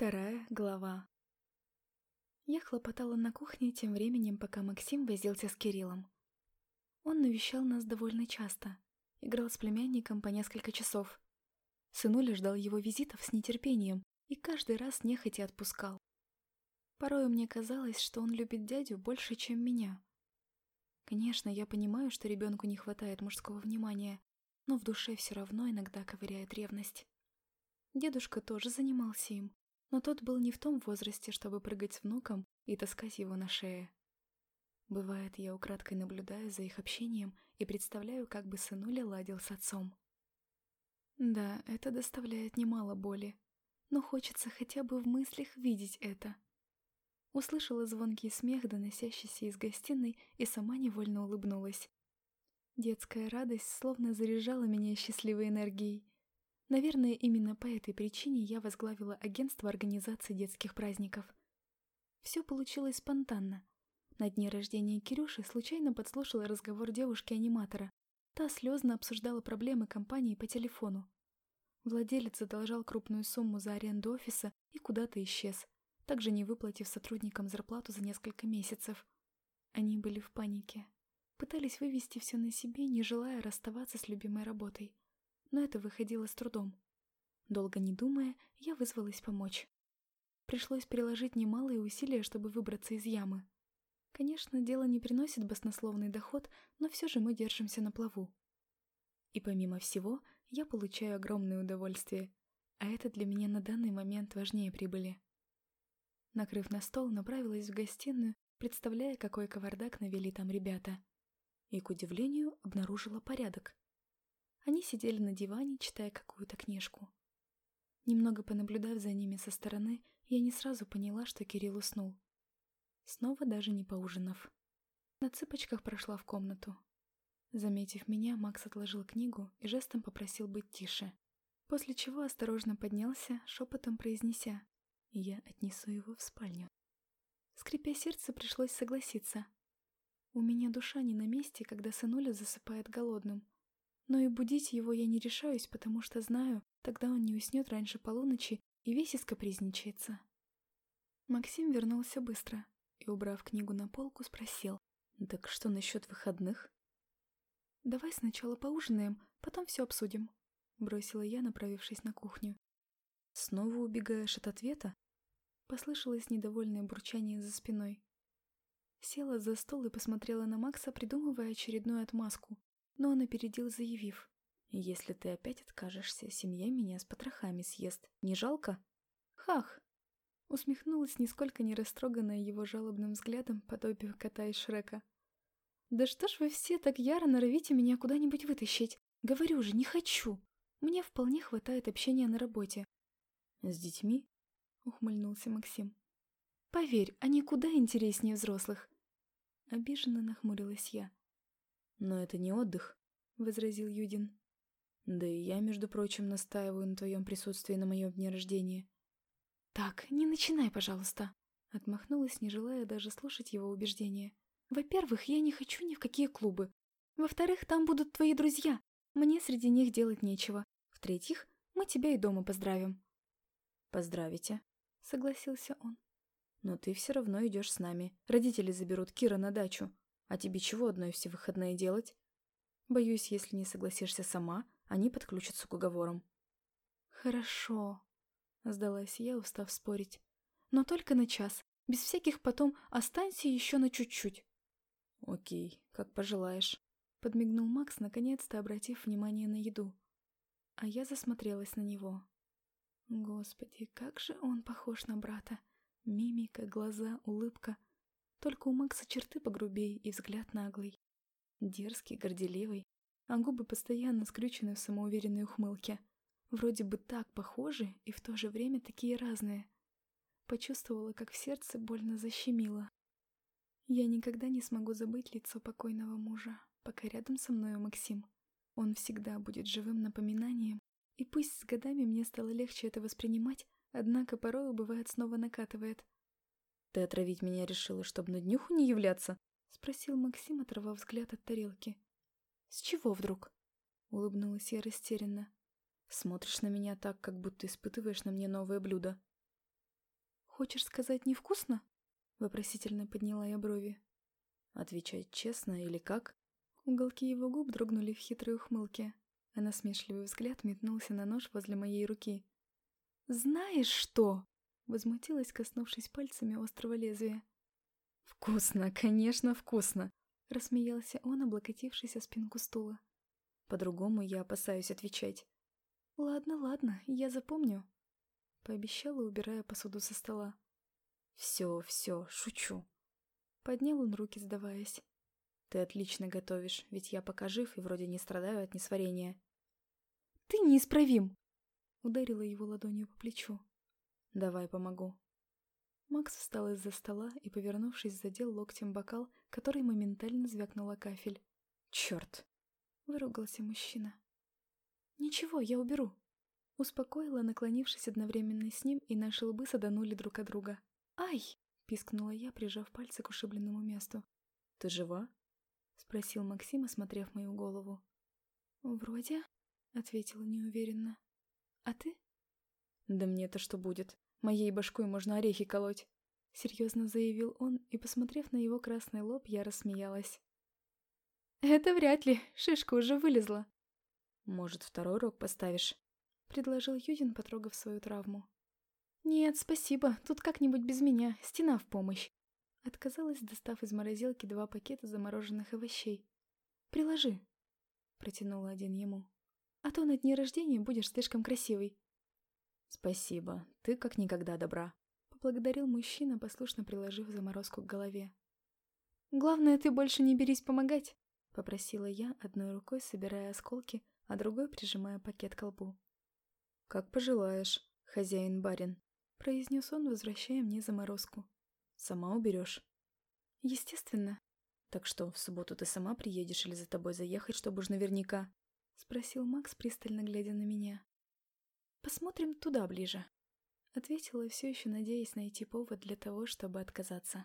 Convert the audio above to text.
Вторая глава. Я хлопотала на кухне тем временем, пока Максим возился с Кириллом. Он навещал нас довольно часто, играл с племянником по несколько часов. Сынуля ждал его визитов с нетерпением и каждый раз нехотя отпускал. Порой мне казалось, что он любит дядю больше, чем меня. Конечно, я понимаю, что ребенку не хватает мужского внимания, но в душе все равно иногда ковыряет ревность. Дедушка тоже занимался им, но тот был не в том возрасте, чтобы прыгать с внуком и таскать его на шее. Бывает, я украдкой наблюдаю за их общением и представляю, как бы сынуля ладил с отцом. Да, это доставляет немало боли, но хочется хотя бы в мыслях видеть это. Услышала звонкий смех, доносящийся из гостиной, и сама невольно улыбнулась. Детская радость словно заряжала меня счастливой энергией. Наверное, именно по этой причине я возглавила агентство организации детских праздников. Все получилось спонтанно. На дне рождения Кирюши случайно подслушала разговор девушки-аниматора. Та слезно обсуждала проблемы компании по телефону. Владелец задолжал крупную сумму за аренду офиса и куда-то исчез, также не выплатив сотрудникам зарплату за несколько месяцев. Они были в панике. Пытались вывести все на себе, не желая расставаться с любимой работой но это выходило с трудом. Долго не думая, я вызвалась помочь. Пришлось приложить немалые усилия, чтобы выбраться из ямы. Конечно, дело не приносит баснословный доход, но все же мы держимся на плаву. И помимо всего, я получаю огромное удовольствие, а это для меня на данный момент важнее прибыли. Накрыв на стол, направилась в гостиную, представляя, какой кавардак навели там ребята. И, к удивлению, обнаружила порядок. Они сидели на диване, читая какую-то книжку. Немного понаблюдав за ними со стороны, я не сразу поняла, что Кирилл уснул. Снова даже не поужинав. На цыпочках прошла в комнату. Заметив меня, Макс отложил книгу и жестом попросил быть тише. После чего осторожно поднялся, шепотом произнеся «Я отнесу его в спальню». Скрипя сердце, пришлось согласиться. У меня душа не на месте, когда сынуля засыпает голодным, но и будить его я не решаюсь, потому что знаю, тогда он не уснет раньше полуночи и весь искапризничается. Максим вернулся быстро и, убрав книгу на полку, спросил. «Так что насчет выходных?» «Давай сначала поужинаем, потом все обсудим», — бросила я, направившись на кухню. «Снова убегаешь от ответа?» Послышалось недовольное бурчание за спиной. Села за стол и посмотрела на Макса, придумывая очередную отмазку, но он опередил, заявив. «Если ты опять откажешься, семья меня с потрохами съест. Не жалко?» «Хах!» Усмехнулась, нисколько не растроганная его жалобным взглядом, подобие кота из Шрека. «Да что ж вы все так яро норовите меня куда-нибудь вытащить? Говорю же, не хочу! Мне вполне хватает общения на работе». «С детьми?» — ухмыльнулся Максим. «Поверь, они куда интереснее взрослых». Обиженно нахмурилась я. «Но это не отдых», — возразил Юдин. «Да и я, между прочим, настаиваю на твоем присутствии на моем дне рождения». «Так, не начинай, пожалуйста», — отмахнулась, не желая даже слушать его убеждения. «Во-первых, я не хочу ни в какие клубы. Во-вторых, там будут твои друзья. Мне среди них делать нечего. В-третьих, мы тебя и дома поздравим». «Поздравите», — согласился он. «Но ты все равно идешь с нами. Родители заберут Кира на дачу. А тебе чего одной все выходные делать? Боюсь, если не согласишься сама, они подключатся к уговорам. Хорошо, сдалась я, устав спорить. Но только на час. Без всяких потом останься еще на чуть-чуть. Окей, как пожелаешь. Подмигнул Макс, наконец-то обратив внимание на еду. А я засмотрелась на него. Господи, как же он похож на брата. Мимика, глаза, улыбка — только у Макса черты погрубей и взгляд наглый. Дерзкий, горделивый, а губы постоянно скрючены в самоуверенной ухмылке. Вроде бы так похожи и в то же время такие разные. Почувствовала, как в сердце больно защемило. Я никогда не смогу забыть лицо покойного мужа, пока рядом со мной Максим. Он всегда будет живым напоминанием, и пусть с годами мне стало легче это воспринимать, однако порой бывает снова накатывает — «Ты отравить меня решила, чтобы на днюху не являться?» — спросил Максим, оторвав взгляд от тарелки. «С чего вдруг?» — улыбнулась я растерянно. «Смотришь на меня так, как будто испытываешь на мне новое блюдо». «Хочешь сказать невкусно?» Вопросительно подняла я брови. Отвечать честно или как? Уголки его губ дрогнули в хитрой ухмылке, а насмешливый взгляд метнулся на нож возле моей руки. «Знаешь что?» — возмутилась, коснувшись пальцами острого лезвия. «Вкусно, конечно, вкусно!» — рассмеялся он, облокотившись о спинку стула. «По-другому я опасаюсь отвечать». «Ладно, ладно, я запомню», — пообещала, убирая посуду со стола. «Все, все, шучу». Поднял он руки, сдаваясь. «Ты отлично готовишь, ведь я пока жив и вроде не страдаю от несварения». «Ты неисправим!» Ударила его ладонью по плечу. «Давай помогу». Макс встал из-за стола и, повернувшись, задел локтем бокал, который моментально звякнул о кафель. «Черт!» — выругался мужчина. «Ничего, я уберу», — успокоила, наклонившись одновременно с ним, и наши лбы саданули друг от друга. «Ай!» — пискнула я, прижав пальцы к ушибленному месту. «Ты жива?» — спросил Максим, осмотрев мою голову. «Вроде», — ответила неуверенно. «А ты?» «Да мне-то что будет? Моей башкой можно орехи колоть!» Серьезно заявил он, и, посмотрев на его красный лоб, я рассмеялась. «Это вряд ли, шишка уже вылезла». «Может, второй рог поставишь?» — предложил Юдин, потрогав свою травму. «Нет, спасибо, тут как-нибудь без меня, стена в помощь». Отказалась, достав из морозилки два пакета замороженных овощей. «Приложи», — протянула один ему. «А то на дне рождения будешь слишком красивый». «Спасибо, ты как никогда добра», — поблагодарил мужчина, послушно приложив заморозку к голове. «Главное, ты больше не берись помогать», — попросила я, одной рукой собирая осколки, а другой прижимая пакет к лбу. «Как пожелаешь, хозяин-барин», — произнес он, возвращая мне заморозку. «Сама уберешь?» «Естественно». «Так что, в субботу ты сама приедешь или за тобой заехать, чтобы уж наверняка?» — спросил Макс, пристально глядя на меня. «Посмотрим туда ближе», — ответила, все еще надеясь найти повод для того, чтобы отказаться.